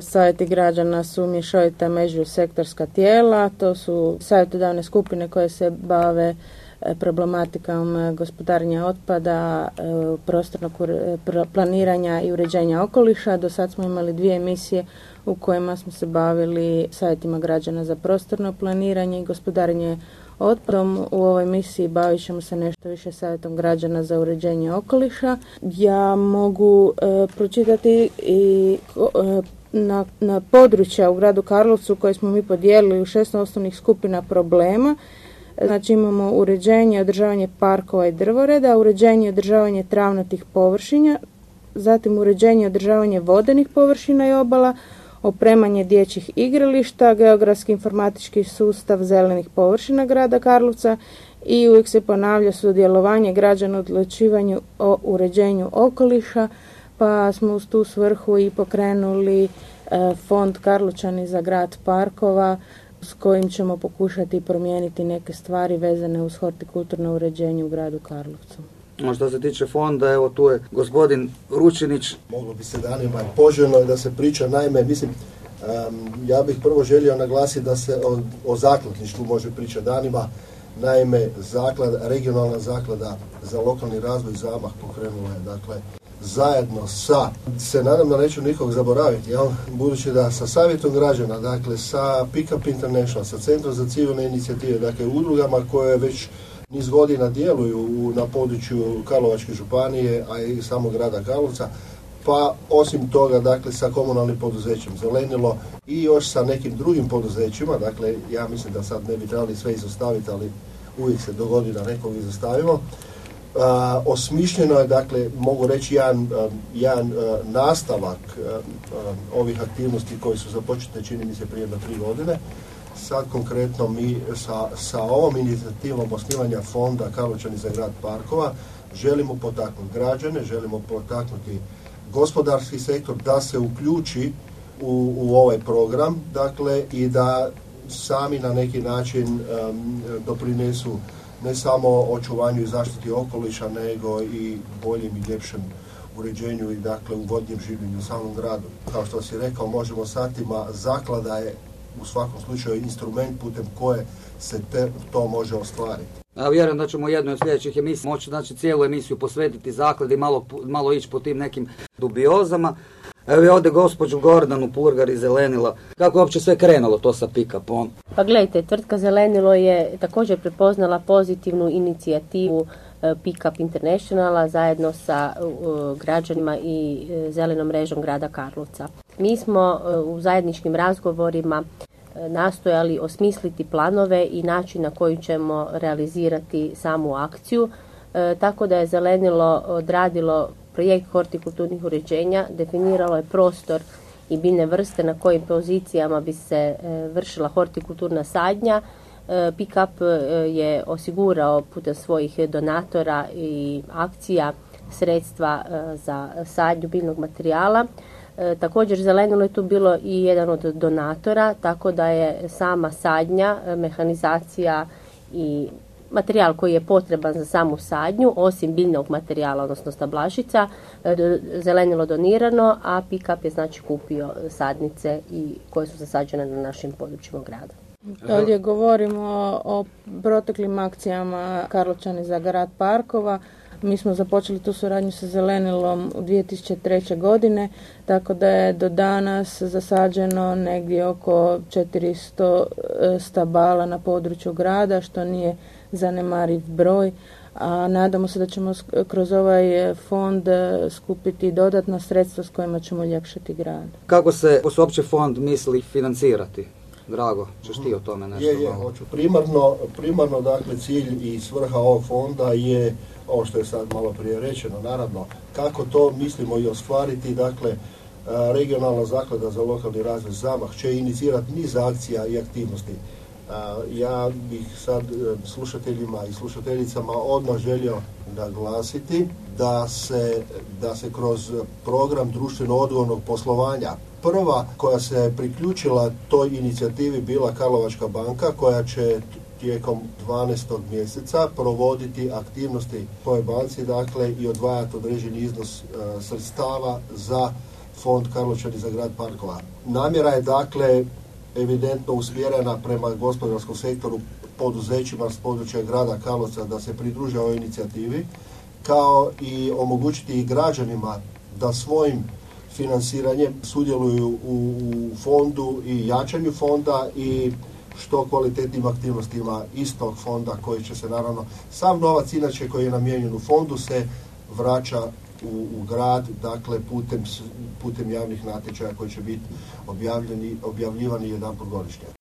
Savjeti građana su mješovita među sektorska tijela, to su savjetodavne skupine koje se bave e, problematikom e, gospodarenja otpada, e, prostornog planiranja i uređenja okoliša. Do sad smo imali dvije emisije u kojima smo se bavili savjetima građana za prostorno planiranje i gospodarenje otpadom. U ovoj misiji bavit ćemo se nešto više savjetom građana za uređenje okoliša. Ja mogu pročitati i na, na područja u gradu Karlovcu koje smo mi podijelili u šest osnovnih skupina problema. Znači imamo uređenje i održavanje parkova i drvoreda, uređenje i održavanje travnatih površinja, zatim uređenje i održavanje vodenih površina i obala, opremanje dječjih igrališta, geografski informatički sustav zelenih površina grada Karlovca i uvijek se ponavlja sudjelovanje građana u odlučivanju o uređenju okoliša, pa smo uz tu svrhu i pokrenuli e, fond Karlučani za grad parkova s kojim ćemo pokušati promijeniti neke stvari vezane uz hortikulturno uređenje u gradu Karlovcu. A što se tiče fonda, evo tu je gospodin Ručinić. Moglo bi se danima poželjno da se priča, naime, mislim, ja bih prvo želio naglasiti da se o, o zakladništvu može pričati danima. Naime, zaklada, regionalna zaklada za lokalni razvoj zamah pokrenula je, dakle, zajedno sa, se nadam da neću nikog zaboraviti, jel? budući da sa savjetom građana, dakle sa Pick Up International, sa Centrom za civilne inicijative, dakle udrugama koje već niz godina djeluju na području Karlovačke županije, a i samog grada Karlovca, pa osim toga dakle sa komunalnim poduzećem Zelenilo i još sa nekim drugim poduzećima, dakle ja mislim da sad ne bi trebali sve izostaviti, ali uvijek se dogodi da nekog izostavimo, osmišljeno je, dakle, mogu reći jedan, jedan nastavak ovih aktivnosti koji su započete, čini mi se, prije na tri godine. Sad konkretno mi sa, sa ovom inicijativom osnivanja fonda Karlovčani za grad parkova želimo potaknuti građane, želimo potaknuti gospodarski sektor da se uključi u, u ovaj program, dakle, i da sami na neki način doprinesu ne samo očuvanju i zaštiti okoliša, nego i boljem i ljepšem uređenju i dakle ugodnijem življenju u samom gradu. Kao što si rekao, možemo satima, zaklada je u svakom slučaju instrument putem koje se te, to može ostvariti. Ja vjerujem da ćemo u jednoj od sljedećih emisija moći znači, cijelu emisiju posvetiti zakladi, malo, malo ići po tim nekim dubiozama. Evo je ovdje gospođu Gordanu Purgar iz Zelenila. Kako je uopće sve krenulo to sa pick-upom? Pa gledajte, tvrtka Zelenilo je također prepoznala pozitivnu inicijativu e, Pickup Internationala zajedno sa građanima i e, zelenom mrežom grada Karlovca. Mi smo e, u zajedničkim razgovorima nastojali osmisliti planove i način na koji ćemo realizirati samu akciju, tako da je Zelenilo odradilo projekt hortikulturnih uređenja definiralo je prostor i biljne vrste na kojim pozicijama bi se e, vršila hortikulturna sadnja. E, Pickup e, je osigurao putem svojih donatora i akcija sredstva za sadnju biljnog materijala. Također zelenilo je tu bilo i jedan od donatora, tako da je sama sadnja, mehanizacija i materijal koji je potreban za samu sadnju, osim biljnog materijala, odnosno stablašica, e, zelenilo donirano, a pick-up je znači kupio sadnice i koje su zasađene na našim područjima grada. Ovdje govorimo o proteklim akcijama Karlovčani za grad parkova. Mi smo započeli tu suradnju sa Zelenilom u 2003. godine, tako da je do danas zasađeno negdje oko 400 e, stabala na području grada, što nije zanemariv broj, a nadamo se da ćemo kroz ovaj e, fond e, skupiti dodatna sredstva s kojima ćemo ljepšati grad. Kako se, uopće fond misli financirati? Drago, ćeš ti o tome nešto Je, je, hoću. Primarno, primarno, dakle, cilj i svrha ovog fonda je, ovo što je sad malo prije rečeno, naravno, kako to mislimo i ostvariti, dakle, e, regionalna zaklada za lokalni razvoj zamah će inicirati niz akcija i aktivnosti ja bih sad e, slušateljima i slušateljicama odmah želio naglasiti da se, da se kroz program društveno odgovornog poslovanja prva koja se priključila toj inicijativi bila Karlovačka banka koja će tijekom 12. mjeseca provoditi aktivnosti toj banci dakle i odvajati određeni iznos e, sredstava za fond Karločani za grad parkova. Namjera je dakle evidentno usmjerena prema gospodarskom sektoru poduzećima s područja grada Karlovca da se pridruže ovoj inicijativi, kao i omogućiti i građanima da svojim financiranjem sudjeluju u, fondu i jačanju fonda i što kvalitetnim aktivnostima istog fonda koji će se naravno, sav novac inače koji je namijenjen u fondu se vraća u, u grad, dakle putem, putem javnih natječaja koji će biti objavljeni, objavljivani jedan godišnje.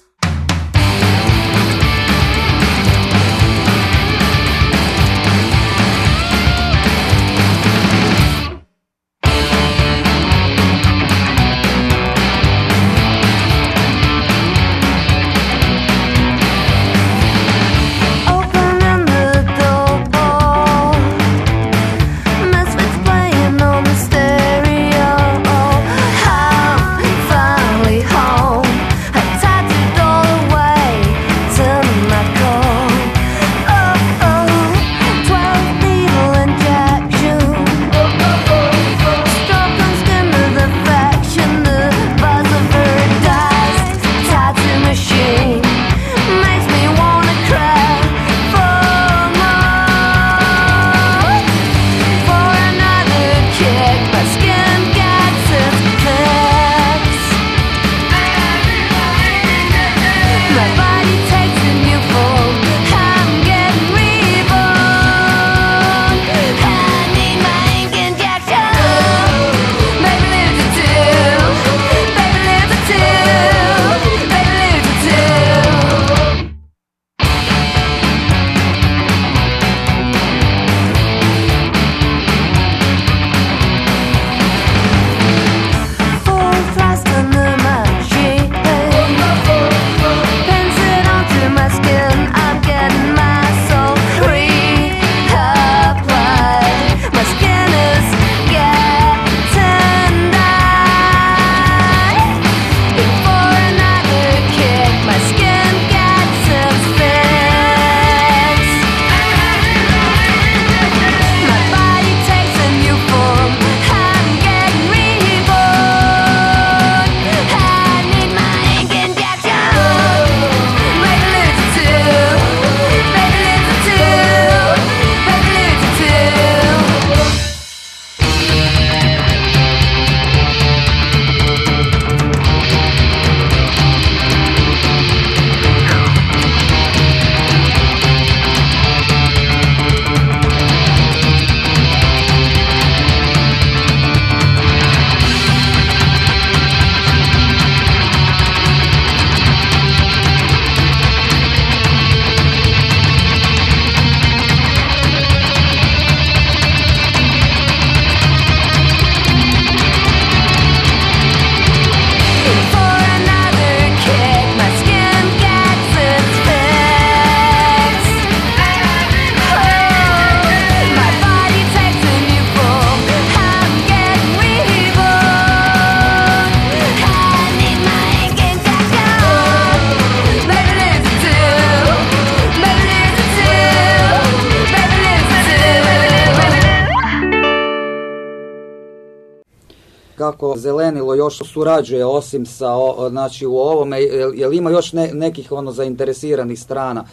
Kako zelenilo još surađuje osim sa, znači u ovome, jel, ima još nekih ono zainteresiranih strana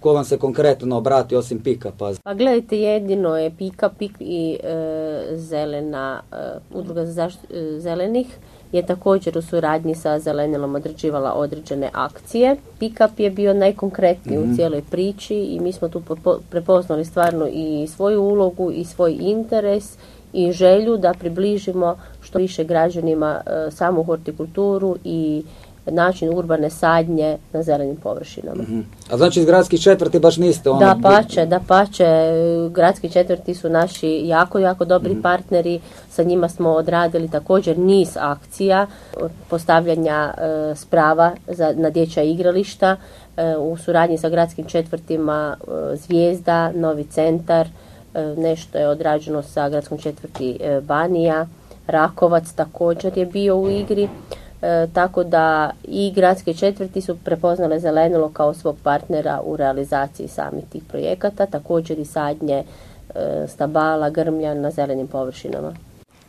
ko vam se konkretno obrati osim pika pa? Pa gledajte, jedino je pika, pik i e, zelena, e, udruga za zaštitu e, zelenih je također u suradnji sa zelenilom određivala određene akcije. Pickup je bio najkonkretniji u mhm. cijeloj priči i mi smo tu prepoznali stvarno i svoju ulogu i svoj interes i želju da približimo što više građanima e, samu hortikulturu i način urbane sadnje na zelenim površinama. Mhm. A znači iz gradskih četvrti baš niste ono... Da pače, da pače. Gradski četvrti su naši jako, jako dobri mhm. partneri. Sa njima smo odradili također niz akcija postavljanja e, sprava za, na dječja igrališta e, u suradnji sa gradskim četvrtima Zvijezda, Novi centar, nešto je odrađeno sa gradskom četvrti Banija, Rakovac također je bio u igri, e, tako da i gradske četvrti su prepoznale zelenilo kao svog partnera u realizaciji samih tih projekata, također i sadnje e, stabala, grmlja na zelenim površinama.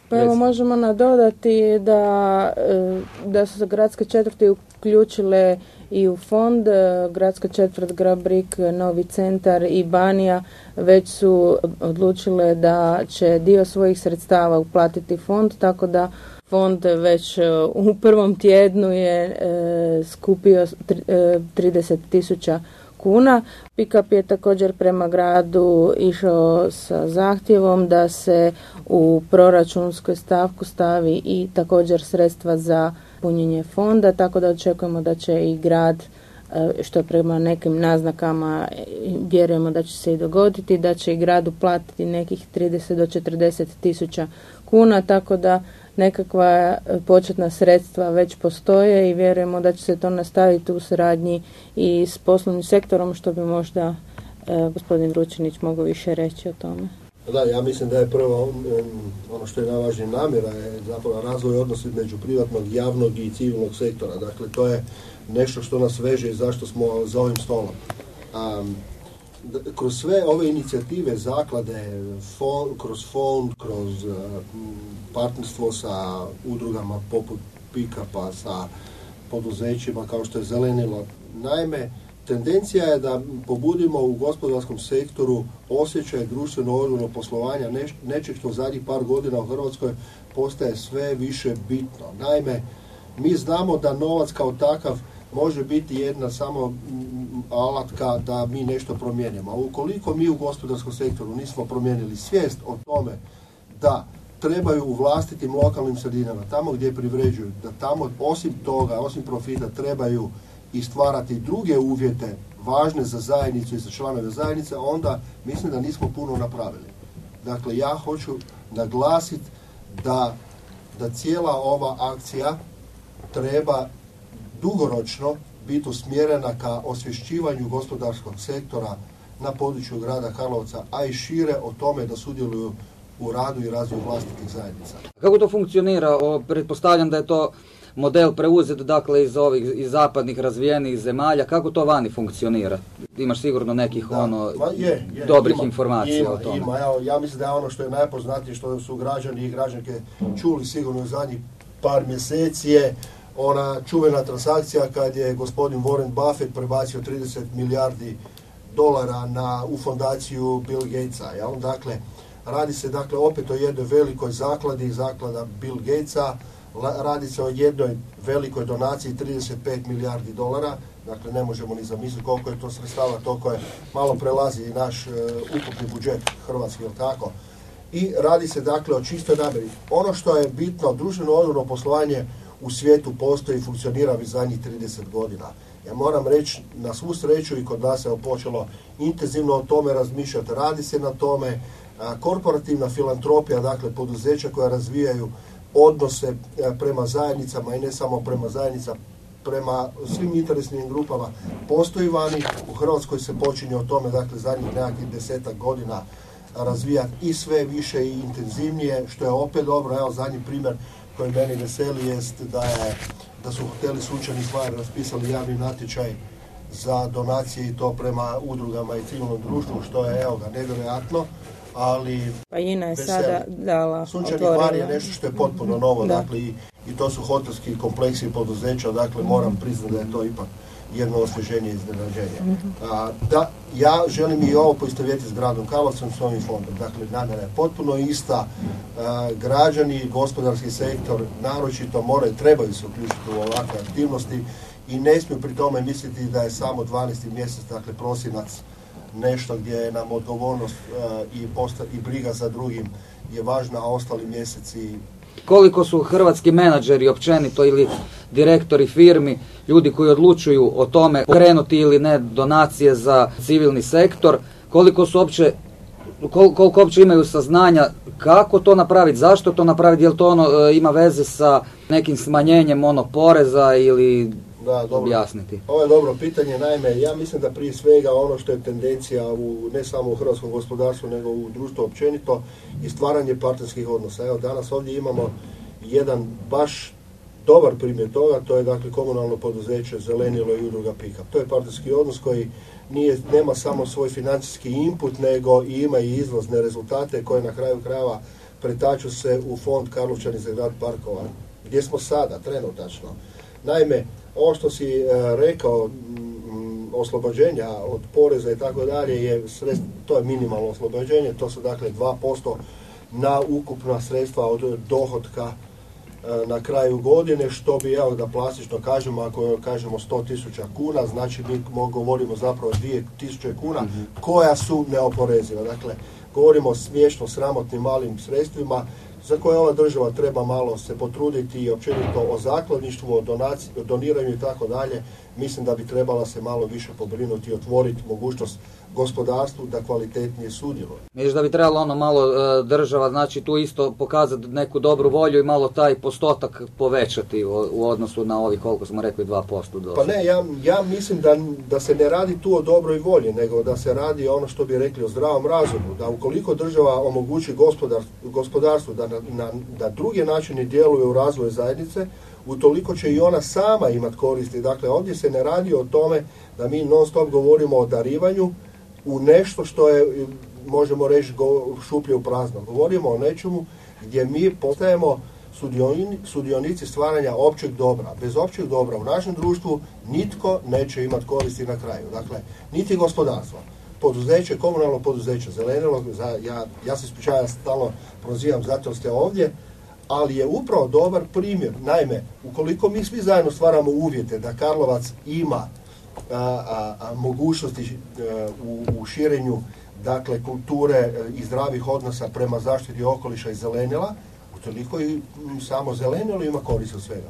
Pa evo možemo nadodati da, e, da su se gradske četvrti uključile i u fond, e, gradska četvrt Grabrik, Novi centar i Banija već su odlučile da će dio svojih sredstava uplatiti fond, tako da fond već e, u prvom tjednu je skupio 30 tisuća kuna. Pikap je također prema gradu išao sa zahtjevom da se u proračunskoj stavku stavi i također sredstva za punjenje fonda, tako da očekujemo da će i grad e, što prema nekim naznakama e, vjerujemo da će se i dogoditi, da će i grad uplatiti nekih 30 do 40 tisuća kuna, tako da nekakva e, početna sredstva već postoje i vjerujemo da će se to nastaviti u suradnji i s poslovnim sektorom što bi možda gospodin Ručinić mogao više reći o tome. Da, ja mislim da je prvo ono što je najvažnije namjera je zapravo razvoj odnosa između privatnog, javnog i civilnog sektora. Dakle, to je nešto što nas veže i zašto smo za ovim stolom. Um, kroz sve ove inicijative, zaklade, kroz fond, kroz uh, partnerstvo sa udrugama poput Pikapa, sa poduzećima kao što je Zelenilo. Naime, tendencija je da pobudimo u gospodarskom sektoru osjećaj društveno odgovorno poslovanja, nečeg što zadnjih par godina u Hrvatskoj postaje sve više bitno. Naime, mi znamo da novac kao takav može biti jedna samo alatka da mi nešto promijenimo. Ukoliko mi u gospodarskom sektoru nismo promijenili svijest o tome da trebaju u vlastitim lokalnim sredinama, tamo gdje privređuju, da tamo osim toga, osim profita trebaju i stvarati druge uvjete važne za zajednicu i za članove zajednice, onda mislim da nismo puno napravili. Dakle, ja hoću naglasiti da, da cijela ova akcija treba dugoročno biti usmjerena ka osvješćivanju gospodarskog sektora na području grada Karlovca, a i šire o tome da sudjeluju u radu i razvoju vlastitih zajednica. Kako to funkcionira? O, pretpostavljam da je to model preuzet dakle iz ovih iz zapadnih razvijenih zemalja. Kako to vani funkcionira? Imaš sigurno nekih ono je, je, dobrih informacija o tome. Ima, ja mislim da je ono što je najpoznatije što su građani i građanke čuli sigurno u zadnjih par mjeseci je ona čuvena transakcija kad je gospodin Warren Buffett prebacio 30 milijardi dolara na, u fondaciju Bill Gatesa. Jel? Dakle, radi se dakle opet o jednoj velikoj zakladi, zaklada Bill Gatesa, radi se o jednoj velikoj donaciji 35 milijardi dolara, dakle ne možemo ni zamisliti koliko je to sredstava, toliko je malo prelazi i naš uh, ukupni budžet hrvatski, jel tako? I radi se dakle o čistoj namjeri. Ono što je bitno, društveno odgovorno poslovanje u svijetu postoji i funkcionira već zadnjih 30 godina. Ja moram reći, na svu sreću i kod nas je počelo intenzivno o tome razmišljati, radi se na tome, korporativna filantropija, dakle poduzeća koja razvijaju odnose prema zajednicama i ne samo prema zajednica, prema svim interesnim grupama postoji vani. U Hrvatskoj se počinje o tome, dakle, zadnjih nekakvih desetak godina razvijati i sve više i intenzivnije, što je opet dobro. Evo, zadnji primjer koji meni veseli jest da, je, da su hoteli Sunčani stvari raspisali javni natječaj za donacije i to prema udrugama i civilnom društvu, što je, evo ga, nevjerojatno ali... Pa INA je sada dala Sunčani Hvar je nešto što je potpuno novo, dakle, i, i to su hotelski kompleksi i poduzeća, dakle, moram priznati da je to ipak jedno osvježenje i iznenađenje. Mhm. da, ja želim i ovo poistovjeti s gradom Karlovcem s ovim fondom. Dakle, namjera je potpuno ista. građani, gospodarski sektor, naročito moraju, trebaju se uključiti u ovakve aktivnosti i ne smiju pri tome misliti da je samo 12. mjesec, dakle prosinac, nešto gdje nam odgovornost i, posta, i briga za drugim je važna, a ostali mjeseci koliko su hrvatski menadžeri općenito ili direktori firmi, ljudi koji odlučuju o tome pokrenuti ili ne donacije za civilni sektor, koliko su opće koliko uopće imaju saznanja kako to napraviti, zašto to napraviti, jel to ono e, ima veze sa nekim smanjenjem ono poreza ili da, dobro. objasniti? Ovo je dobro pitanje, naime, ja mislim da prije svega ono što je tendencija u, ne samo u hrvatskom gospodarstvu, nego u društvu općenito i stvaranje partnerskih odnosa. Evo, danas ovdje imamo jedan baš dobar primjer toga, to je dakle komunalno poduzeće Zelenilo i udruga Pika. To je partnerski odnos koji nije, nema samo svoj financijski input, nego i ima i izlazne rezultate koje na kraju krajeva pretaču se u fond Karlovčani za grad parkova. Gdje smo sada, trenutačno. Naime, ovo što si e, rekao, oslobođenja od poreza i tako dalje, je to je minimalno oslobođenje, to su dakle 2% na ukupna sredstva od dohotka e, na kraju godine, što bi, evo da plastično kažemo, ako kažemo 100.000 kuna, znači mi govorimo zapravo 2.000 kuna mhm. koja su neoporeziva. Dakle, govorimo o smiješno sramotnim malim sredstvima za koje ova država treba malo se potruditi i općenito o zakladništvu, o, doniranju i tako dalje, mislim da bi trebala se malo više pobrinuti i otvoriti mogućnost gospodarstvu da kvalitetnije sudjeluje. Mislim da bi trebalo ono malo e, država, znači tu isto pokazati neku dobru volju i malo taj postotak povećati u, odnosu na ovi koliko smo rekli 2% do. Pa ne, ja, ja mislim da, da se ne radi tu o dobroj volji, nego da se radi ono što bi rekli o zdravom razumu, da ukoliko država omogući gospodar, gospodarstvu da na, na, da druge načine djeluje u razvoju zajednice, utoliko će i ona sama imati koristi. Dakle, ovdje se ne radi o tome da mi non stop govorimo o darivanju, u nešto što je, možemo reći, šuplje u prazno. Govorimo o nečemu gdje mi postajemo sudionici stvaranja općeg dobra. Bez općeg dobra u našem društvu nitko neće imati koristi na kraju. Dakle, niti gospodarstvo. Poduzeće, komunalno poduzeće, zelenilo, ja, ja se ispričavam, stalno prozivam, zato ste ovdje, ali je upravo dobar primjer. Naime, ukoliko mi svi zajedno stvaramo uvjete da Karlovac ima a, mogućnosti e, u, u širenju dakle kulture e, i zdravih odnosa prema zaštiti okoliša i zelenila, utoliko i samo zelenilo ima korist od svega.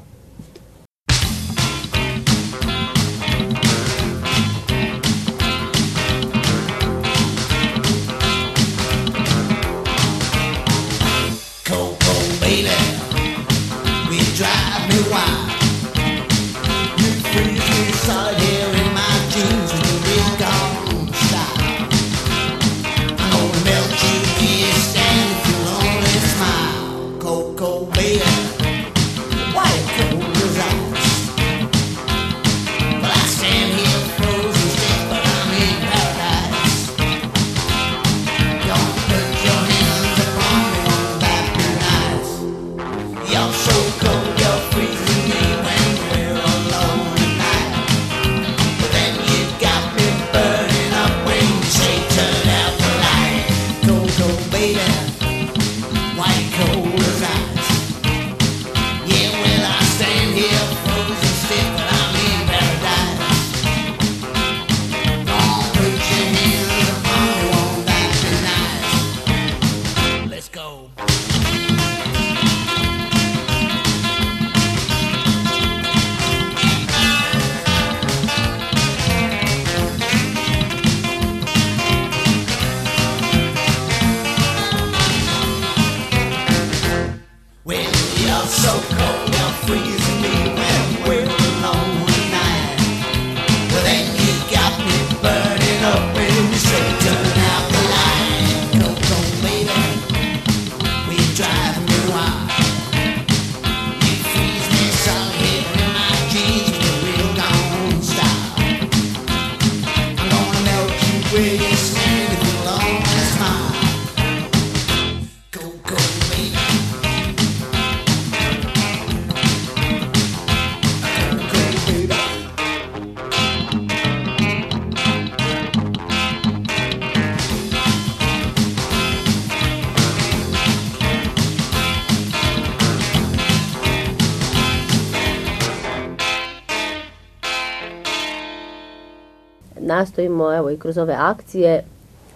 Nastojimo evo i kroz ove akcije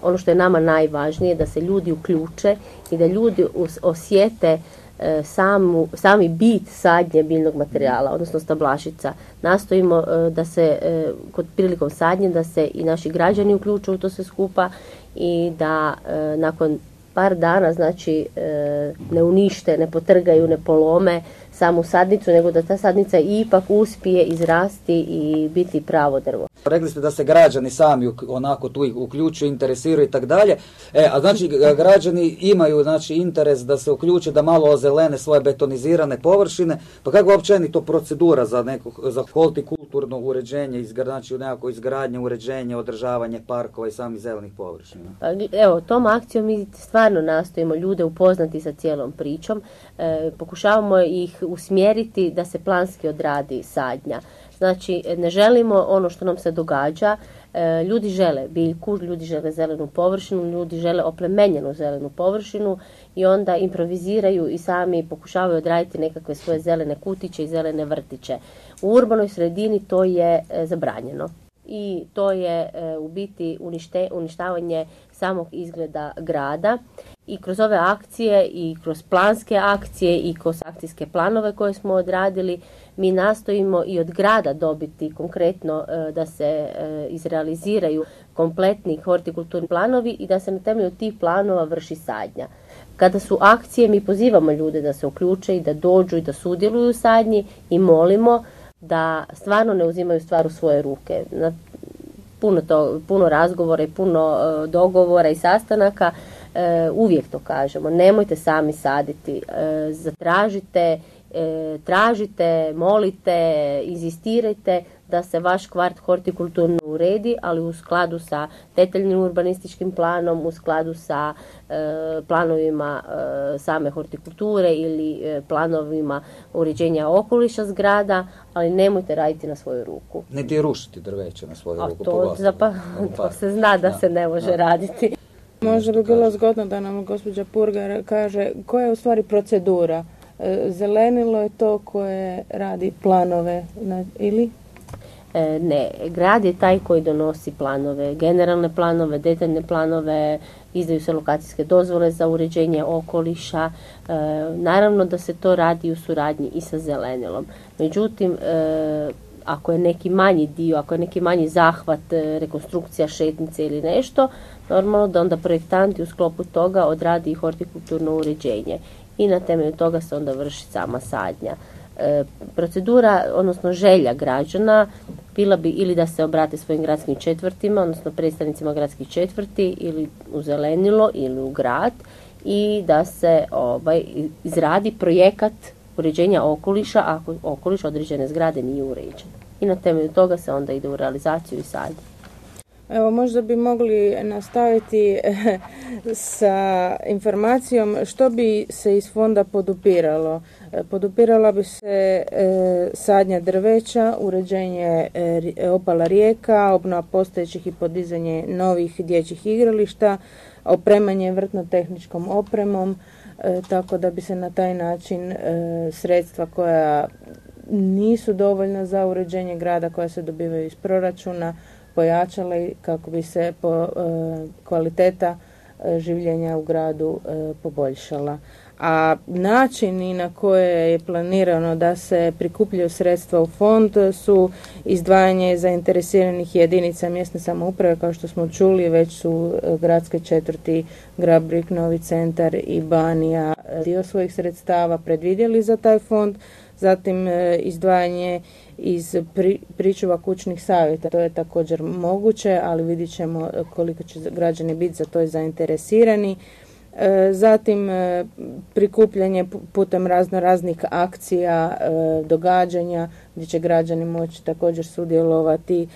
ono što je nama najvažnije da se ljudi uključe i da ljudi osjete e, samu, sami bit sadnje biljnog materijala, odnosno stablašica. Nastojimo e, da se e, kod prilikom sadnje da se i naši građani uključe u to sve skupa i da nakon par dana znači ne unište, ne potrgaju, ne polome samu sadnicu, nego da ta sadnica ipak uspije izrasti i biti pravo drvo. Rekli ste da se građani sami onako tu uključuju, interesiraju i tako dalje. E, a znači građani imaju znači interes da se uključe, da malo ozelene svoje betonizirane površine. Pa kako općenito procedura za neko, za hortikulturno uređenje, znači nekako izgradnje, uređenje, održavanje parkova i samih zelenih površina? Pa, evo, tom akcijom mi stvarno nastojimo ljude upoznati sa cijelom pričom. E, pokušavamo ih usmjeriti da se planski odradi sadnja. Znači, ne želimo ono što nam se događa, e, ljudi žele biljku, ljudi žele zelenu površinu, ljudi žele oplemenjenu zelenu površinu i onda improviziraju i sami pokušavaju odraditi nekakve svoje zelene kutiće i zelene vrtiće. U urbanoj sredini to je e, zabranjeno. I to je e, u biti uništavanje samog izgleda grada. I kroz ove akcije i kroz planske akcije i kroz akcijske planove koje smo odradili mi nastojimo i od grada dobiti konkretno e, da se e, izrealiziraju kompletni hortikulturni planovi i da se na temelju tih planova vrši sadnja. Kada su akcije mi pozivamo ljude da se uključe i da dođu i da sudjeluju u sadnji i molimo da stvarno ne uzimaju stvar u svoje ruke. Puno, to, puno razgovora i puno e, dogovora i sastanaka uvijek to kažemo. Nemojte sami saditi, zatražite E, tražite, molite, inzistirajte da se vaš kvart hortikulturno uredi, ali u skladu sa detaljnim urbanističkim planom, u skladu sa e, planovima e, same hortikulture ili planovima uređenja okoliša zgrada, ali nemojte raditi na svoju ruku. Niti rušiti drveće na svoju ruku. To, to se zna da, se ne može raditi. Možda bi bilo zgodno da nam gospođa Purgar kaže koja je u stvari procedura E, zelenilo je to koje radi planove ili? E, ne, grad je taj koji donosi planove, generalne planove, detaljne planove, izdaju se lokacijske dozvole za uređenje okoliša. E, naravno da se to radi u suradnji i sa zelenilom. Međutim, ako je neki manji dio, ako je neki manji zahvat, rekonstrukcija šetnice ili nešto, normalno da onda projektanti u sklopu toga odradi i hortikulturno uređenje i na temelju toga se onda vrši sama sadnja. E, procedura, odnosno želja građana bila bi ili da se obrate svojim gradskim četvrtima, odnosno predstavnicima gradskih četvrti ili u zelenilo ili u grad i da se ovaj, izradi projekat uređenja okoliša ako okoliš određene zgrade nije uređen. I na temelju toga se onda ide u realizaciju i sadnju. Evo, možda bi mogli nastaviti sa informacijom što bi se iz fonda podupiralo. E, podupirala bi se e, sadnja drveća, uređenje opala rijeka, obnova postojećih i podizanje novih dječjih igrališta, opremanje vrtno-tehničkom opremom, tako da bi se na taj način sredstva koja nisu dovoljna za uređenje grada, koja se dobivaju iz proračuna, pojačale kako bi se po, e, kvaliteta e, življenja u gradu e, poboljšala. A načini na koje je planirano da se prikupljaju sredstva u fond su izdvajanje zainteresiranih jedinica mjesne samouprave, kao što smo čuli, već su gradske četvrti Grabrik, Novi centar i Banija dio svojih sredstava predvidjeli za taj fond, zatim izdvajanje iz pri, pričuva kućnih savjeta. To je također moguće, ali vidjet ćemo koliko će građani biti za to zainteresirani. E, zatim e, prikupljanje putem razno raznih akcija, e, događanja gdje će građani moći također sudjelovati,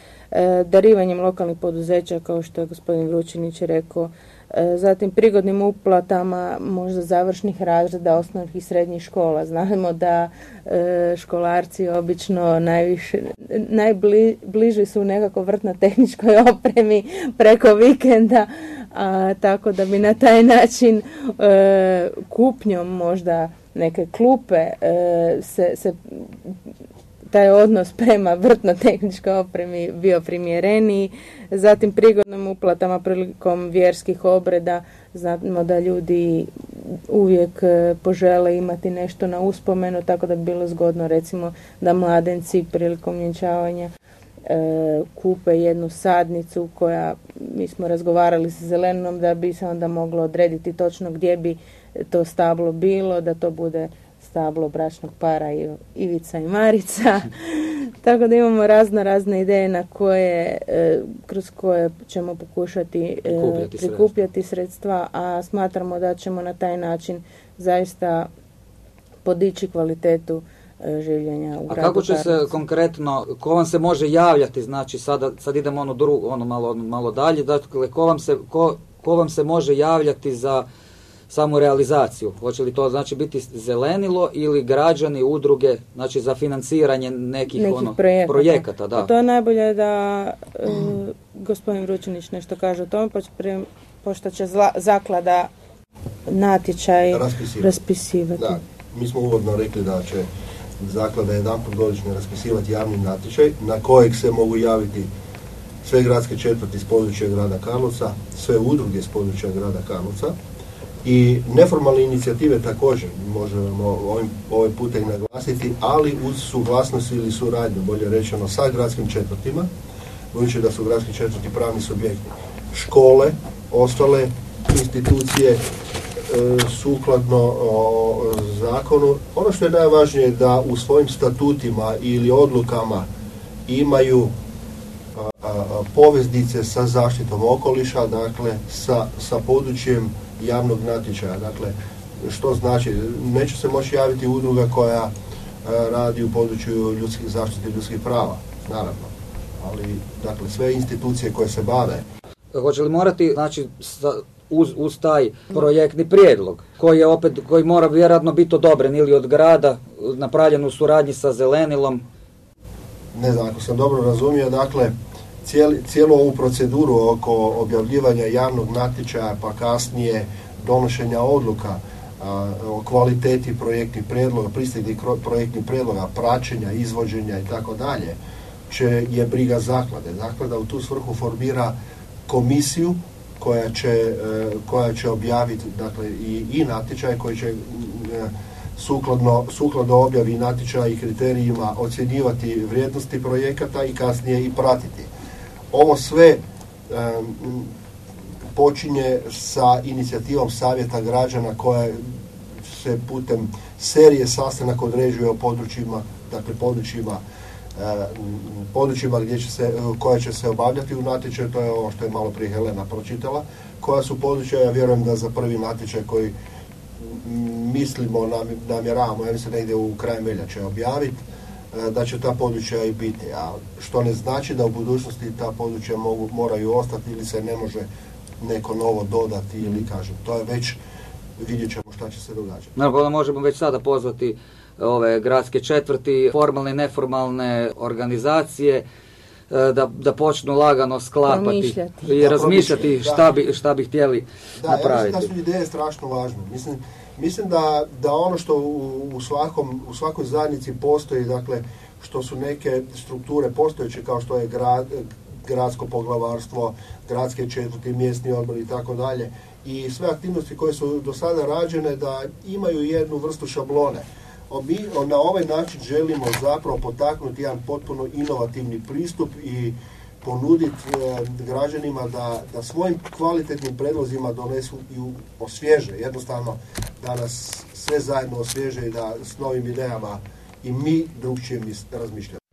darivanjem lokalnih poduzeća kao što je gospodin Vručinić rekao, E, zatim prigodnim uplatama možda završnih razreda osnovnih i srednjih škola. Znamo da e, školarci obično najviše, najbliži su nekako vrtno tehničkoj opremi preko vikenda, a, tako da bi na taj način e, kupnjom možda neke klupe se, se taj odnos prema vrtno-tehničkoj opremi bio primjereniji. Zatim prigodnim uplatama prilikom vjerskih obreda znamo da ljudi uvijek e, požele imati nešto na uspomenu, tako da bi bilo zgodno recimo da mladenci prilikom vjenčavanja e, kupe jednu sadnicu koja, mi smo razgovarali sa zelenom da bi se onda moglo odrediti točno gdje bi to stablo bilo, da to bude stablo bračnog para Ivica i Marica. Tako da imamo razno razne ideje na koje, e, kroz koje ćemo pokušati e, Prikupljati prikupljati sredstva, a smatramo da ćemo na taj način zaista podići kvalitetu e, življenja u A gradu kako će se konkretno, ko vam se može javljati, znači sada, sad idemo ono, drugo, ono malo, malo dalje, dakle ko vam, se, ko, ko vam se može javljati za samu realizaciju? Hoće li to znači biti zelenilo ili građani, udruge, znači za financiranje nekih, nekih ono, projekata. projekata, da. A to je najbolje da e, gospodin Vručinić nešto kaže o tome, pa će prije- pošto će zla- zaklada natječaj Raspisivati. raspisivati. Da, mi smo uvodno rekli da će zaklada jedanput godišnje raspisivati javni natječaj na kojeg se mogu javiti sve gradske četvrti iz područja grada Karlovca, sve udruge iz područja grada Karlovca i neformalne inicijative također možemo ovim, ovaj puta naglasiti, ali uz suglasnost ili suradnju, bolje rečeno, sa gradskim četvrtima, budući da su gradski četvrti pravni subjekti, škole, ostale institucije, e, sukladno o, zakonu. Ono što je najvažnije da u svojim statutima ili odlukama imaju a, a, poveznice sa zaštitom okoliša, dakle sa, sa područjem javnog natječaja. Dakle, što znači, neće se moći javiti udruga koja a, radi u području ljudskih zaštite ljudskih prava, naravno. Ali, dakle, sve institucije koje se bave Hoće li morati, znači, sa- uz, uz taj projektni prijedlog, koji je opet, koji mora vjerojatno biti odobren ili od grada, napravljen u suradnji sa zelenilom, ne znam ako sam dobro razumio, dakle, cijeli, cijelu ovu proceduru oko objavljivanja javnog natječaja, pa kasnije donošenja odluka o kvaliteti projektnih prijedloga, pristiglih projektnih prijedloga, praćenja, izvođenja i tako dalje, će je briga zaklade. Zaklada u tu svrhu formira komisiju koja će, e, koja će objaviti dakle, i, i natječaj koji će e, sukladno, sukladno objavi natječaja i kriterijima ocjenjivati vrijednosti projekata i kasnije i pratiti. Ovo sve počinje sa inicijativom savjeta građana koja se putem serije sastanak određuje o područjima, dakle područjima područjima gdje će se, koja će se obavljati u natječaju, to je ovo što je malo prije Helena pročitala, koja su područja, ja vjerujem da za prvi natječaj koji mislimo, nam, namjeravamo, ja mislim negdje u krajem veljače objaviti, da će ta područja i biti, a što ne znači da u budućnosti ta područja mogu, moraju ostati ili se ne može neko novo dodati ili kažem, to je već, vidjet ćemo šta će se događati. Naravno, možemo već sada pozvati ove gradske četvrti, formalne i neformalne organizacije, e, da, da počnu lagano sklapati Promišljati. i Da, razmišljati šta da. bi, šta bi htjeli Da, ja napraviti. mislim da su ideje strašno važne. Mislim, mislim da, da ono što u, u, svakom, u svakoj zajednici postoji, dakle, što su neke strukture postojeće kao što je grad, gradsko poglavarstvo, gradske četvrti, mjesni odbor i tako dalje i sve aktivnosti koje su do sada rađene da imaju jednu vrstu šablone. Mi na ovaj način želimo zapravo potaknuti jedan potpuno inovativni pristup i ponuditi e, građanima da, da svojim kvalitetnim predlozima donesu i osvježe, jednostavno da nas sve zajedno osvježe i da s novim idejama i mi drugčije razmišljamo.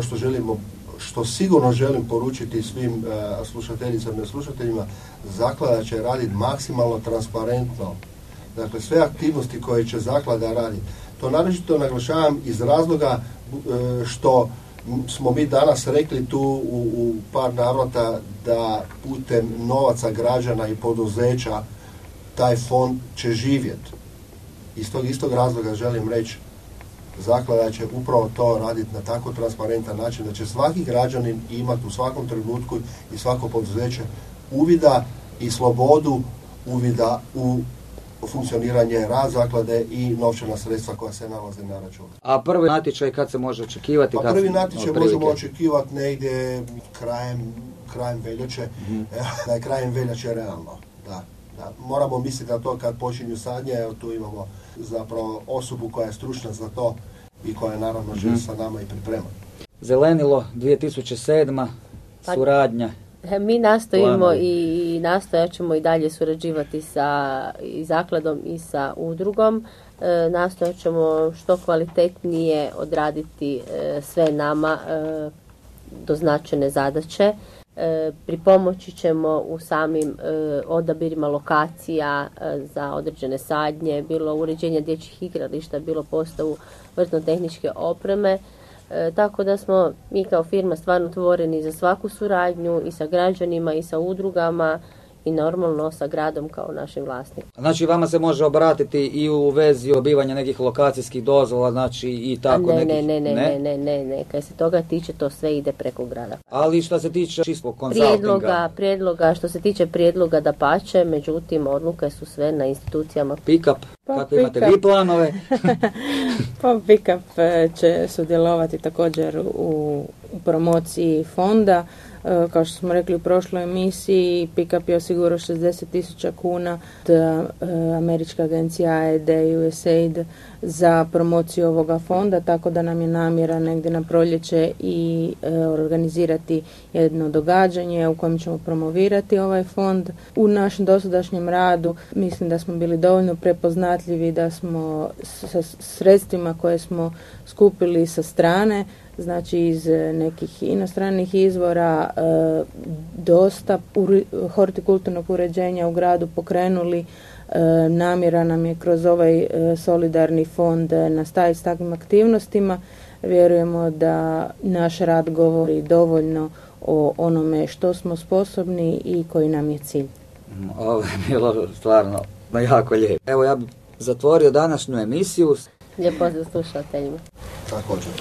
Ono što želimo, što sigurno želim poručiti svim e, slušateljicama i slušateljima, zaklada će raditi maksimalno transparentno. Dakle, sve aktivnosti koje će zaklada raditi. To naročito naglašavam iz razloga e, što smo mi danas rekli tu u, u par navrata da putem novaca građana i poduzeća taj fond će živjeti. Iz tog istog razloga želim reći zaklada će upravo to raditi na tako transparentan način da će svaki građanin imati u svakom trenutku i svako poduzeće uvida i slobodu uvida u funkcioniranje rad zaklade i novčana sredstva koja se nalaze na računu. A prvi natječaj kad se može očekivati? Pa prvi natječaj otprilike? možemo očekivati negdje krajem, krajem veljače, Mhm. da je krajem veljače realno. Da, da. Moramo misliti na to kad počinju sadnje, evo tu imamo zapravo osobu koja je stručna za to i koja je naravno Mhm. mm sa nama i priprema. Zelenilo 2007. Pa- suradnja. Mi nastojimo i i nastojat ćemo i dalje surađivati sa i zakladom i sa udrugom. E, nastojat ćemo što kvalitetnije odraditi e, sve nama e, doznačene zadaće. E, pripomoći ćemo u samim e, odabirima lokacija e, za određene sadnje, bilo uređenje dječjih igrališta, bilo postavu vrtno-tehničke opreme. Tako da smo mi kao firma stvarno otvoreni za svaku suradnju i sa građanima i sa udrugama i normalno sa gradom kao našim vlasnikom. Znači vama se može obratiti i u vezi obivanja nekih lokacijskih dozvola, znači i tako ne, nekih... ne, ne, ne, ne, ne, ne, ne, kad se toga tiče to sve ide preko grada. Ali što se tiče čistog konzultinga, Prijedloga, prijedloga, što se tiče prijedloga da pače, međutim odluke su sve na institucijama. pick-up, Pa kakve imate pick-up. vi planove? Pa Pickup e, će sudjelovati također u, u promociji fonda. E, Kao što smo rekli u prošloj emisiji, Pickup je osigurao 60 tisuća kuna od e, američka agencija AED i USAID za promociju ovoga fonda, tako da nam je namjera negdje na proljeće i e, organizirati jedno događanje u kojem ćemo promovirati ovaj fond. U našem dosadašnjem radu mislim da smo bili dovoljno prepoznatljivi da smo sa sredstvima koje smo skupili sa strane, znači iz e, nekih inostranih izvora, e, dosta uri- hortikulturnog uređenja u gradu pokrenuli. E, namjera nam je kroz ovaj e, solidarni fond nastaviti s takvim aktivnostima. Vjerujemo da naš rad govori dovoljno o onome što smo sposobni i koji nam je cilj. Ovo je bilo stvarno jako lijepo. Evo ja bih zatvorio današnju emisiju. Lijep pozdrav slušateljima. Također.